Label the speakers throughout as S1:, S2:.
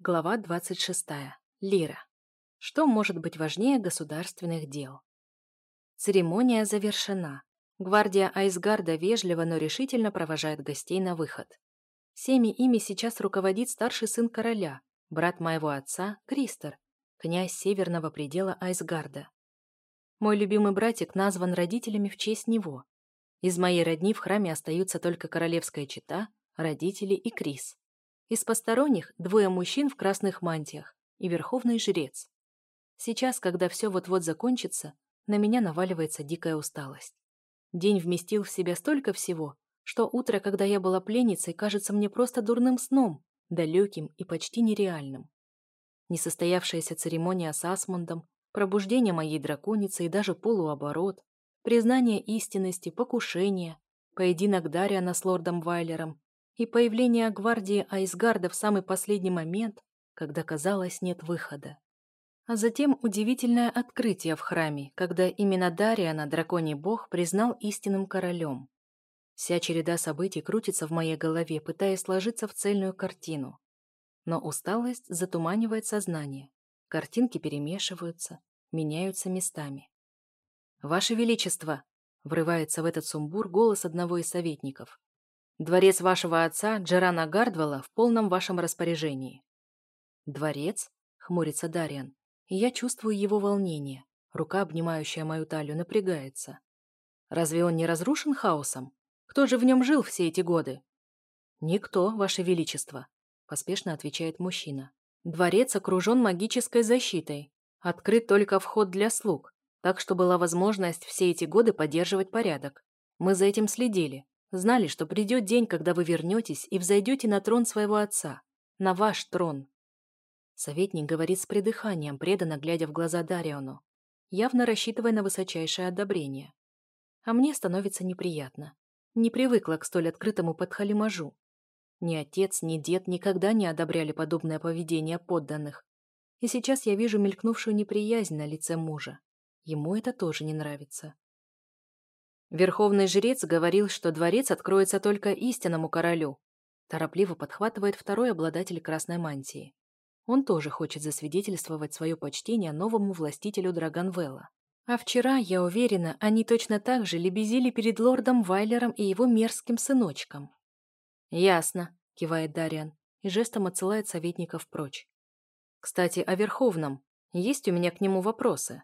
S1: Глава 26. Лира. Что может быть важнее государственных дел? Церемония завершена. Гвардия Айсгарда вежливо, но решительно провожает гостей на выход. Всеми ими сейчас руководит старший сын короля, брат моего отца, Кристер, князь северного предела Айсгарда. Мой любимый братик назван родителями в честь него. Из моей родни в храме остаются только королевская чета, родители и Крис. Из посторонних двое мужчин в красных мантиях и верховный жрец. Сейчас, когда все вот-вот закончится, на меня наваливается дикая усталость. День вместил в себя столько всего, что утро, когда я была пленницей, кажется мне просто дурным сном, далеким и почти нереальным. Несостоявшаяся церемония с Асмундом, пробуждение моей драконицы и даже полуоборот, признание истинности, покушение, поединок Дариана с лордом Вайлером и появление гвардии Айсгарда в самый последний момент, когда, казалось, нет выхода. А затем удивительное открытие в храме, когда именно Дариана, драконий бог, признал истинным королем. Вся череда событий крутится в моей голове, пытаясь сложиться в цельную картину. Но усталость затуманивает сознание. Картинки перемешиваются, меняются местами. «Ваше Величество!» — врывается в этот сумбур голос одного из советников. Дворец вашего отца, Джерана Гардвелла, в полном вашем распоряжении. Дворец? Хмурится Дариан. Я чувствую его волнение. Рука, обнимающая мою талию, напрягается. Разве он не разрушен хаосом? Кто же в нем жил все эти годы? Никто, ваше величество, поспешно отвечает мужчина. Дворец окружен магической защитой. Открыт только вход для слуг, так что была возможность все эти годы поддерживать порядок. Мы за этим следили. Знали, что придет день, когда вы вернетесь и взойдете на трон своего отца. На ваш трон. Советник говорит с придыханием, преданно глядя в глаза Дариону, явно рассчитывая на высочайшее одобрение. А мне становится неприятно. Не привыкла к столь открытому подхалимажу. Ни отец, ни дед никогда не одобряли подобное поведение подданных. И сейчас я вижу мелькнувшую неприязнь на лице мужа. Ему это тоже не нравится. Верховный жрец говорил, что дворец откроется только истинному королю. Торопливо подхватывает второй обладатель красной мантии. Он тоже хочет засвидетельствовать свое почтение новому властителю Драгонвелла. А вчера, я уверена, они точно так же лебезили перед лордом Вайлером и его мерзким сыночком. «Ясно», — кивает Дариан и жестом отсылает советников прочь. «Кстати, о Верховном. Есть у меня к нему вопросы?»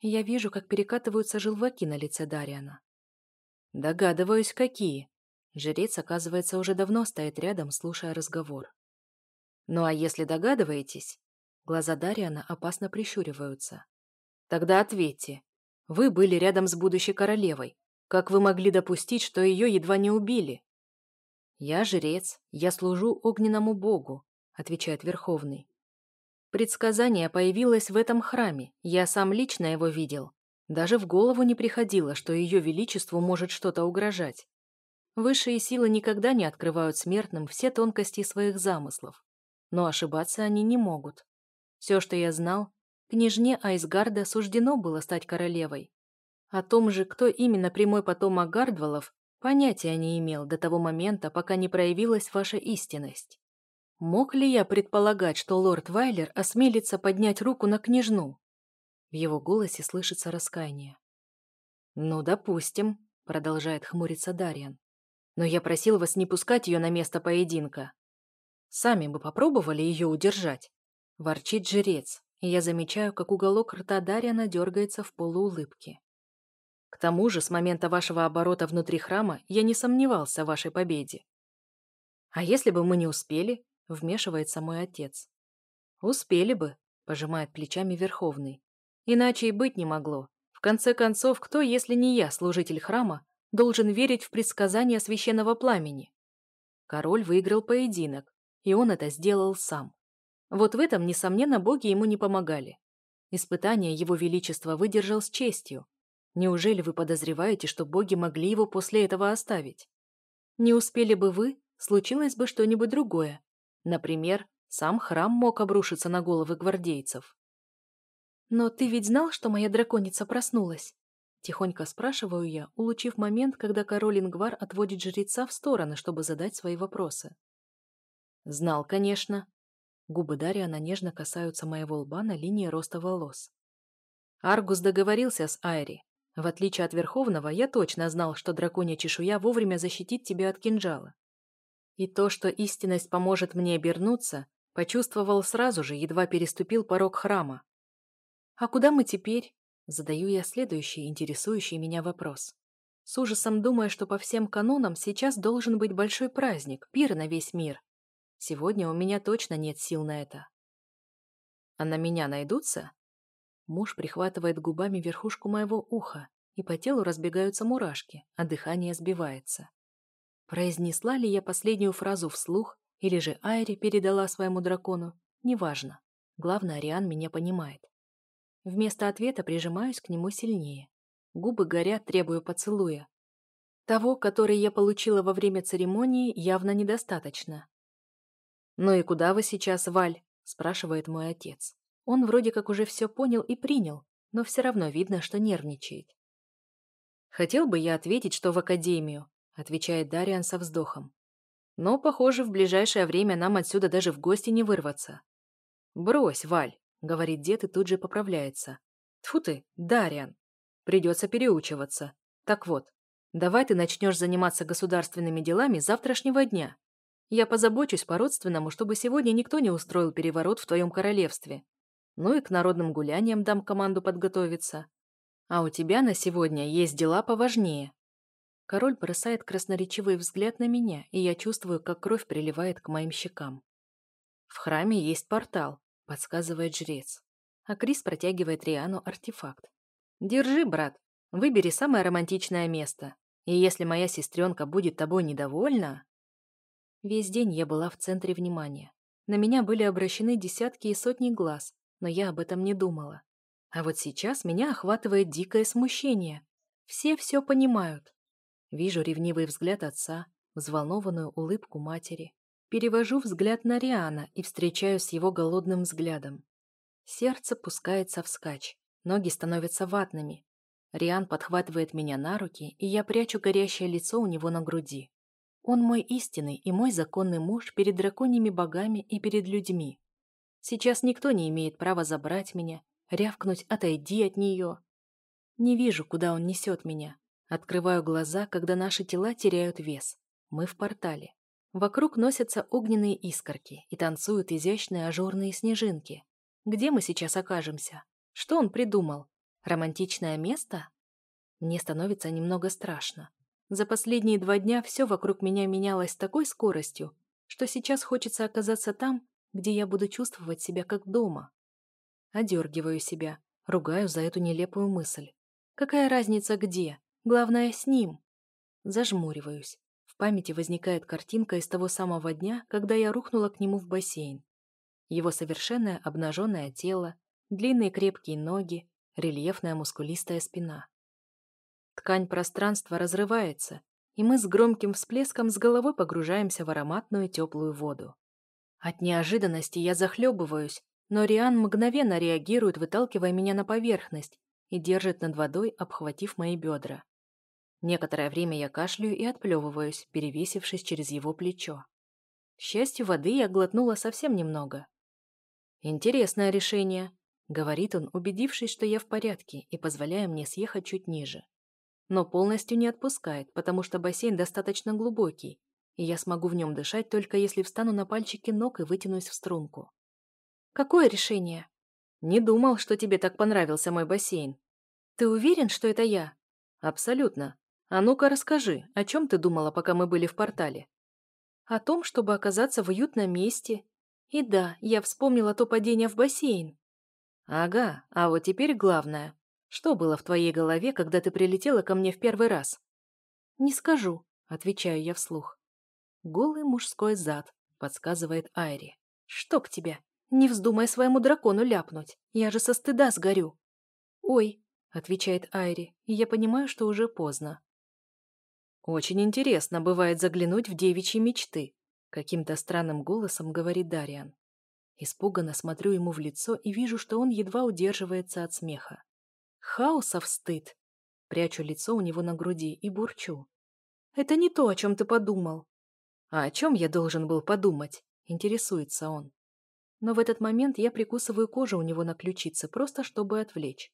S1: Я вижу, как перекатываются желваки на лице Дариана. Догадываюсь, какие. Жрец, оказывается, уже давно стоит рядом, слушая разговор. Ну а если догадываетесь, глаза Дариана опасно прищуриваются. Тогда ответьте. Вы были рядом с будущей королевой. Как вы могли допустить, что ее едва не убили? Я жрец, я служу огненному богу, отвечает Верховный. Предсказание появилось в этом храме, я сам лично его видел. Даже в голову не приходило, что ее величеству может что-то угрожать. Высшие силы никогда не открывают смертным все тонкости своих замыслов. Но ошибаться они не могут. Все, что я знал, княжне Айсгарда суждено было стать королевой. О том же, кто именно прямой потомок Гардвалов, понятия не имел до того момента, пока не проявилась ваша истинность. Мог ли я предполагать, что лорд Вайлер осмелится поднять руку на княжну? В его голосе слышится раскаяние. «Ну, допустим», — продолжает хмуриться Дарьян. «Но я просил вас не пускать ее на место поединка. Сами бы попробовали ее удержать». Ворчит жрец, и я замечаю, как уголок рта Дарьяна дергается в полуулыбке. К тому же, с момента вашего оборота внутри храма я не сомневался в вашей победе. А если бы мы не успели, вмешивается мой отец. Успели бы, пожимает плечами Верховный. Иначе и быть не могло. В конце концов, кто, если не я, служитель храма, должен верить в предсказания священного пламени? Король выиграл поединок, и он это сделал сам. Вот в этом, несомненно, боги ему не помогали. Испытание его величества выдержал с честью. Неужели вы подозреваете, что боги могли его после этого оставить? Не успели бы вы, случилось бы что-нибудь другое. Например, сам храм мог обрушиться на головы гвардейцев. «Но ты ведь знал, что моя драконица проснулась?» Тихонько спрашиваю я, улучив момент, когда король Ингвар отводит жреца в стороны, чтобы задать свои вопросы. «Знал, конечно». Губы Дариана нежно касаются моего лба на линии роста волос. Аргус договорился с Айри. В отличие от Верховного, я точно знал, что драконья чешуя вовремя защитит тебя от кинжала. И то, что истинность поможет мне обернуться, почувствовал сразу же, едва переступил порог храма. «А куда мы теперь?» Задаю я следующий, интересующий меня вопрос. С ужасом думая, что по всем канонам сейчас должен быть большой праздник, пир на весь мир. Сегодня у меня точно нет сил на это. А на меня найдутся? Муж прихватывает губами верхушку моего уха, и по телу разбегаются мурашки, а дыхание сбивается. Произнесла ли я последнюю фразу вслух, или же Айри передала своему дракону, неважно. Главное, Ариан меня понимает. Вместо ответа прижимаюсь к нему сильнее. Губы горят, требуя поцелуя. Того, который я получила во время церемонии, явно недостаточно. «Ну и куда вы сейчас, Валь?» – спрашивает мой отец. Он вроде как уже все понял и принял, но все равно видно, что нервничает. «Хотел бы я ответить, что в академию», — отвечает Дариан со вздохом. «Но, похоже, в ближайшее время нам отсюда даже в гости не вырваться». «Брось, Валь», — говорит дед и тут же поправляется. Тфу ты, Дариан. Придется переучиваться. Так вот, давай ты начнешь заниматься государственными делами завтрашнего дня. Я позабочусь по-родственному, чтобы сегодня никто не устроил переворот в твоем королевстве. Ну и к народным гуляниям дам команду подготовиться. А у тебя на сегодня есть дела поважнее. Король бросает красноречивый взгляд на меня, и я чувствую, как кровь приливает к моим щекам. В храме есть портал, подсказывает жрец. А Крис протягивает Риану артефакт. Держи, брат, выбери самое романтичное место. И если моя сестренка будет тобой недовольна... Весь день я была в центре внимания. На меня были обращены десятки и сотни глаз, но я об этом не думала. А вот сейчас меня охватывает дикое смущение. Все все понимают. Вижу ревнивый взгляд отца, взволнованную улыбку матери. Перевожу взгляд на Риана и встречаюсь с его голодным взглядом. Сердце пускается вскачь, ноги становятся ватными. Риан подхватывает меня на руки, и я прячу горящее лицо у него на груди. Он мой истинный и мой законный муж перед драконьими богами и перед людьми. Сейчас никто не имеет права забрать меня, рявкнуть «отойди от нее». Не вижу, куда он несет меня. Открываю глаза, когда наши тела теряют вес. Мы в портале. Вокруг носятся огненные искорки и танцуют изящные ажурные снежинки. Где мы сейчас окажемся? Что он придумал? Романтичное место? Мне становится немного страшно. За последние два дня все вокруг меня менялось с такой скоростью, что сейчас хочется оказаться там, где я буду чувствовать себя как дома. Одергиваю себя, ругаю за эту нелепую мысль. Какая разница где? Главное, с ним. Зажмуриваюсь. Памяти возникает картинка из того самого дня, когда я рухнула к нему в бассейн. Его совершенное обнаженное тело, длинные крепкие ноги, рельефная мускулистая спина. Ткань пространства разрывается, и мы с громким всплеском с головой погружаемся в ароматную теплую воду. От неожиданности я захлебываюсь, но Риан мгновенно реагирует, выталкивая меня на поверхность и держит над водой, обхватив мои бедра. Некоторое время я кашляю и отплевываюсь, перевесившись через его плечо. К счастью, воды я глотнула совсем немного. «Интересное решение», — говорит он, убедившись, что я в порядке и позволяя мне съехать чуть ниже. Но полностью не отпускает, потому что бассейн достаточно глубокий, и я смогу в нем дышать только если встану на пальчики ног и вытянусь в струнку. Какое решение? Не думал, что тебе так понравился мой бассейн. Ты уверен, что это я? Абсолютно. А ну-ка расскажи, о чем ты думала, пока мы были в портале? О том, чтобы оказаться в уютном месте. И да, я вспомнила то падение в бассейн. Ага, а вот теперь главное. Что было в твоей голове, когда ты прилетела ко мне в первый раз? Не скажу, отвечаю я вслух. Голый мужской зад, подсказывает Айри. Чтоб тебя! Не вздумай своему дракону ляпнуть, я же со стыда сгорю. Ой, отвечает Айри, и я понимаю, что уже поздно. Очень интересно бывает заглянуть в девичьи мечты, каким-то странным голосом говорит Дариан. Испуганно смотрю ему в лицо и вижу, что он едва удерживается от смеха. Хаосов стыд. Прячу лицо у него на груди и бурчу. Это не то, о чем ты подумал. А о чем я должен был подумать? Интересуется он. но в этот момент я прикусываю кожу у него на ключице, просто чтобы отвлечь.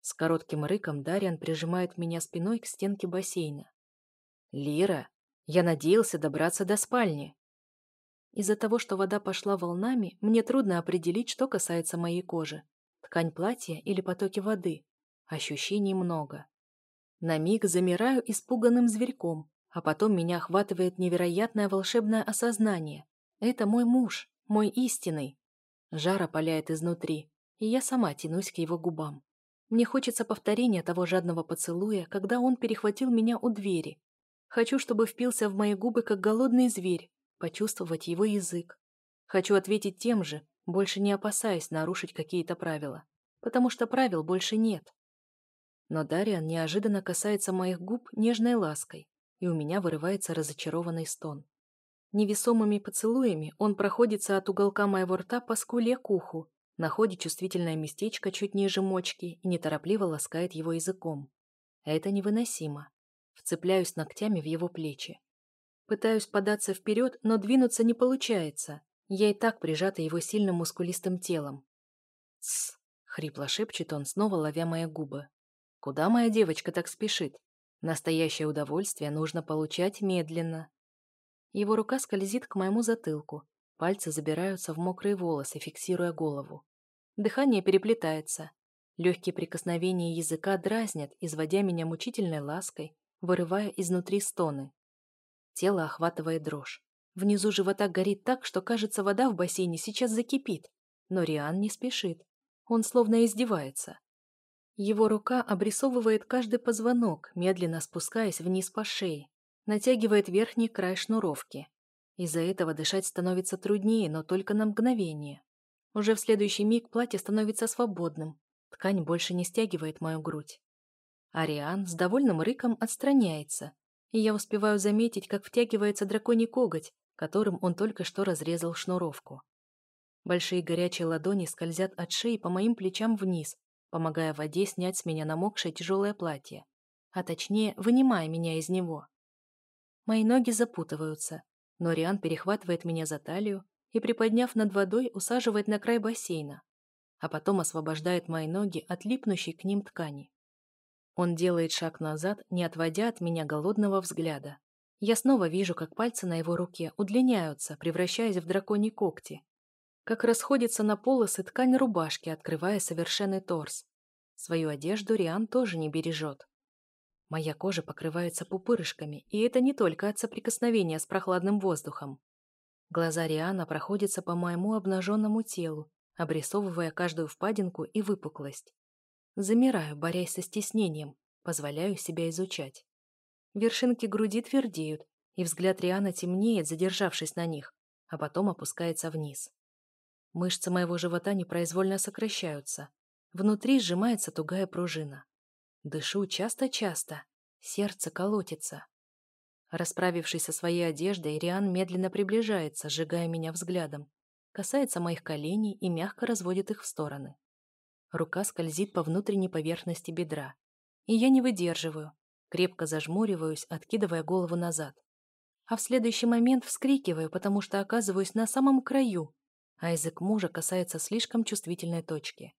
S1: С коротким рыком Дариан прижимает меня спиной к стенке бассейна. «Лира, я надеялся добраться до спальни». Из-за того, что вода пошла волнами, мне трудно определить, что касается моей кожи. Ткань платья или потоки воды. Ощущений много. На миг замираю испуганным зверьком, а потом меня охватывает невероятное волшебное осознание. Это мой муж, мой истинный. Жар опаляет изнутри, и я сама тянусь к его губам. Мне хочется повторения того жадного поцелуя, когда он перехватил меня у двери. Хочу, чтобы впился в мои губы, как голодный зверь, почувствовать его язык. Хочу ответить тем же, больше не опасаясь нарушить какие-то правила, потому что правил больше нет. Но Дариан неожиданно касается моих губ нежной лаской, и у меня вырывается разочарованный стон. Невесомыми поцелуями он проходится от уголка моего рта по скуле к уху, находит чувствительное местечко чуть ниже мочки и неторопливо ласкает его языком. Это невыносимо. Вцепляюсь ногтями в его плечи. Пытаюсь податься вперед, но двинуться не получается. Я и так прижата его сильным мускулистым телом. «Тсс!» — хрипло шепчет он, снова ловя мои губы. «Куда моя девочка так спешит? Настоящее удовольствие нужно получать медленно». Его рука скользит к моему затылку. Пальцы забираются в мокрые волосы, фиксируя голову. Дыхание переплетается. Легкие прикосновения языка дразнят, изводя меня мучительной лаской, вырывая изнутри стоны. Тело охватывает дрожь. Внизу живота горит так, что, кажется, вода в бассейне сейчас закипит. Но Риан не спешит. Он словно издевается. Его рука обрисовывает каждый позвонок, медленно спускаясь вниз по шее, натягивает верхний край шнуровки. Из-за этого дышать становится труднее, но только на мгновение. Уже в следующий миг платье становится свободным. Ткань больше не стягивает мою грудь. Ариан с довольным рыком отстраняется, и я успеваю заметить, как втягивается драконий коготь, которым он только что разрезал шнуровку. Большие горячие ладони скользят от шеи по моим плечам вниз, помогая воде снять с меня намокшее тяжелое платье, а точнее, вынимая меня из него. Мои ноги запутываются, но Риан перехватывает меня за талию и, приподняв над водой, усаживает на край бассейна, а потом освобождает мои ноги от липнущей к ним ткани. Он делает шаг назад, не отводя от меня голодного взгляда. Я снова вижу, как пальцы на его руке удлиняются, превращаясь в драконьи когти. Как расходится на полосы ткань рубашки, открывая совершенный торс. Свою одежду Риан тоже не бережет. Моя кожа покрывается пупырышками, и это не только от соприкосновения с прохладным воздухом. Глаза Риана проходятся по моему обнаженному телу, обрисовывая каждую впадинку и выпуклость. Замираю, борясь со стеснением, позволяю себя изучать. Вершинки груди твердеют, и взгляд Риана темнеет, задержавшись на них, а потом опускается вниз. Мышцы моего живота непроизвольно сокращаются. Внутри сжимается тугая пружина. Дышу часто-часто. Сердце колотится. Расправившись со своей одеждой, Риан медленно приближается, сжигая меня взглядом. Касается моих коленей и мягко разводит их в стороны. Рука скользит по внутренней поверхности бедра. И я не выдерживаю, Крепко зажмуриваюсь, откидывая голову назад. А в следующий момент вскрикиваю, потому что оказываюсь на самом краю, а язык мужа касается слишком чувствительной точки.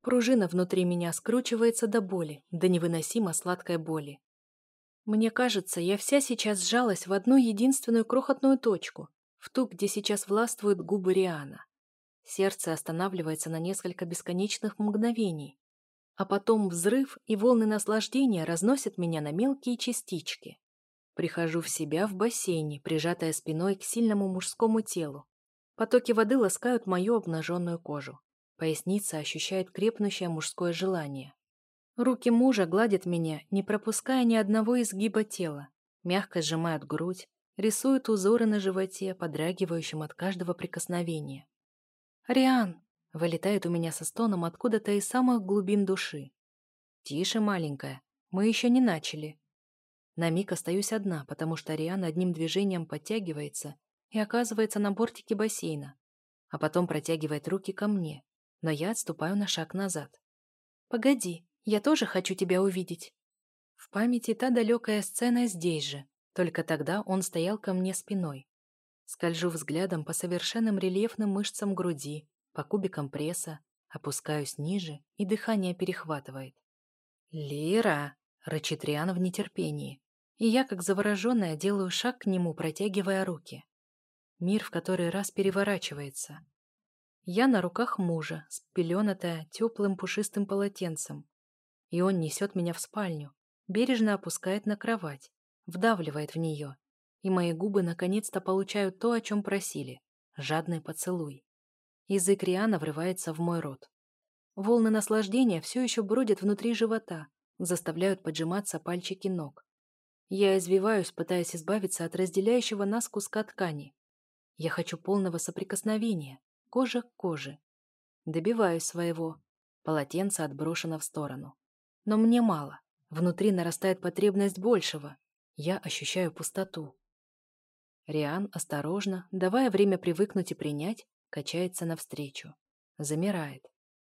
S1: Пружина внутри меня скручивается до боли, до невыносимо сладкой боли. Мне кажется, я вся сейчас сжалась в одну единственную крохотную точку, в ту, где сейчас властвуют губы Риана. Сердце останавливается на несколько бесконечных мгновений, а потом взрыв и волны наслаждения разносят меня на мелкие частички. Прихожу в себя в бассейне, прижатая спиной к сильному мужскому телу. Потоки воды ласкают мою обнаженную кожу. Поясница ощущает крепнущее мужское желание. Руки мужа гладят меня, не пропуская ни одного изгиба тела, мягко сжимают грудь, рисуют узоры на животе, подрагивающим от каждого прикосновения. «Риан!» Вылетает у меня со стоном откуда-то из самых глубин души. «Тише, маленькая, мы еще не начали». На миг остаюсь одна, потому что Риан одним движением подтягивается и оказывается на бортике бассейна, а потом протягивает руки ко мне, но я отступаю на шаг назад. «Погоди, я тоже хочу тебя увидеть». В памяти та далекая сцена здесь же, только тогда он стоял ко мне спиной. Скольжу взглядом по совершенным рельефным мышцам груди, по кубикам пресса, опускаюсь ниже, и дыхание перехватывает. «Лира!» — рычит Риан в нетерпении. И я, как завороженная, делаю шаг к нему, протягивая руки. Мир в который раз переворачивается. Я на руках мужа, спеленатая теплым пушистым полотенцем. И он несет меня в спальню, бережно опускает на кровать, вдавливает в нее, и мои губы наконец-то получают то, о чем просили — жадный поцелуй. Язык Риана врывается в мой рот. Волны наслаждения все еще бродят внутри живота, заставляют поджиматься пальчики ног. Я извиваюсь, пытаясь избавиться от разделяющего нас куска ткани. Я хочу полного соприкосновения, кожа к коже. Добиваюсь своего. Полотенце отброшено в сторону. Но мне мало. Внутри нарастает потребность большего. Я ощущаю пустоту. Риан осторожно, давая время привыкнуть и принять, качается навстречу. Замирает.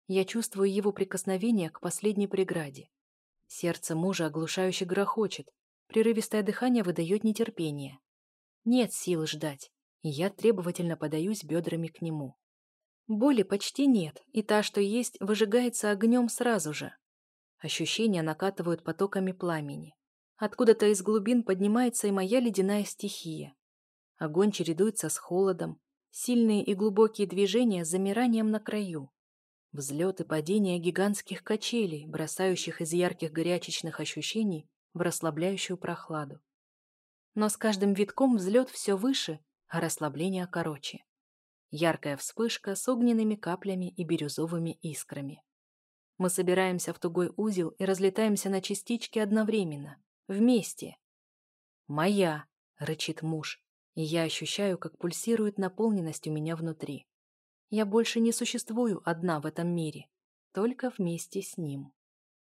S1: Я чувствую его прикосновение к последней преграде. Сердце мужа оглушающе грохочет. Прерывистое дыхание выдает нетерпение. Нет сил ждать, и я требовательно подаюсь бедрами к нему. Боли почти нет, и та, что есть, выжигается огнем сразу же. Ощущения накатывают потоками пламени. Откуда-то из глубин поднимается и моя ледяная стихия. Огонь чередуется с холодом, сильные и глубокие движения с замиранием на краю. Взлет и падение гигантских качелей, бросающих из ярких горячечных ощущений в расслабляющую прохладу. Но с каждым витком взлет все выше, а расслабление короче. Яркая вспышка с огненными каплями и бирюзовыми искрами. Мы собираемся в тугой узел и разлетаемся на частички одновременно, вместе. «Моя!» — рычит муж, и я ощущаю, как пульсирует наполненность у меня внутри. Я больше не существую одна в этом мире, только вместе с ним.